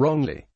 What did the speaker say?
wrongly.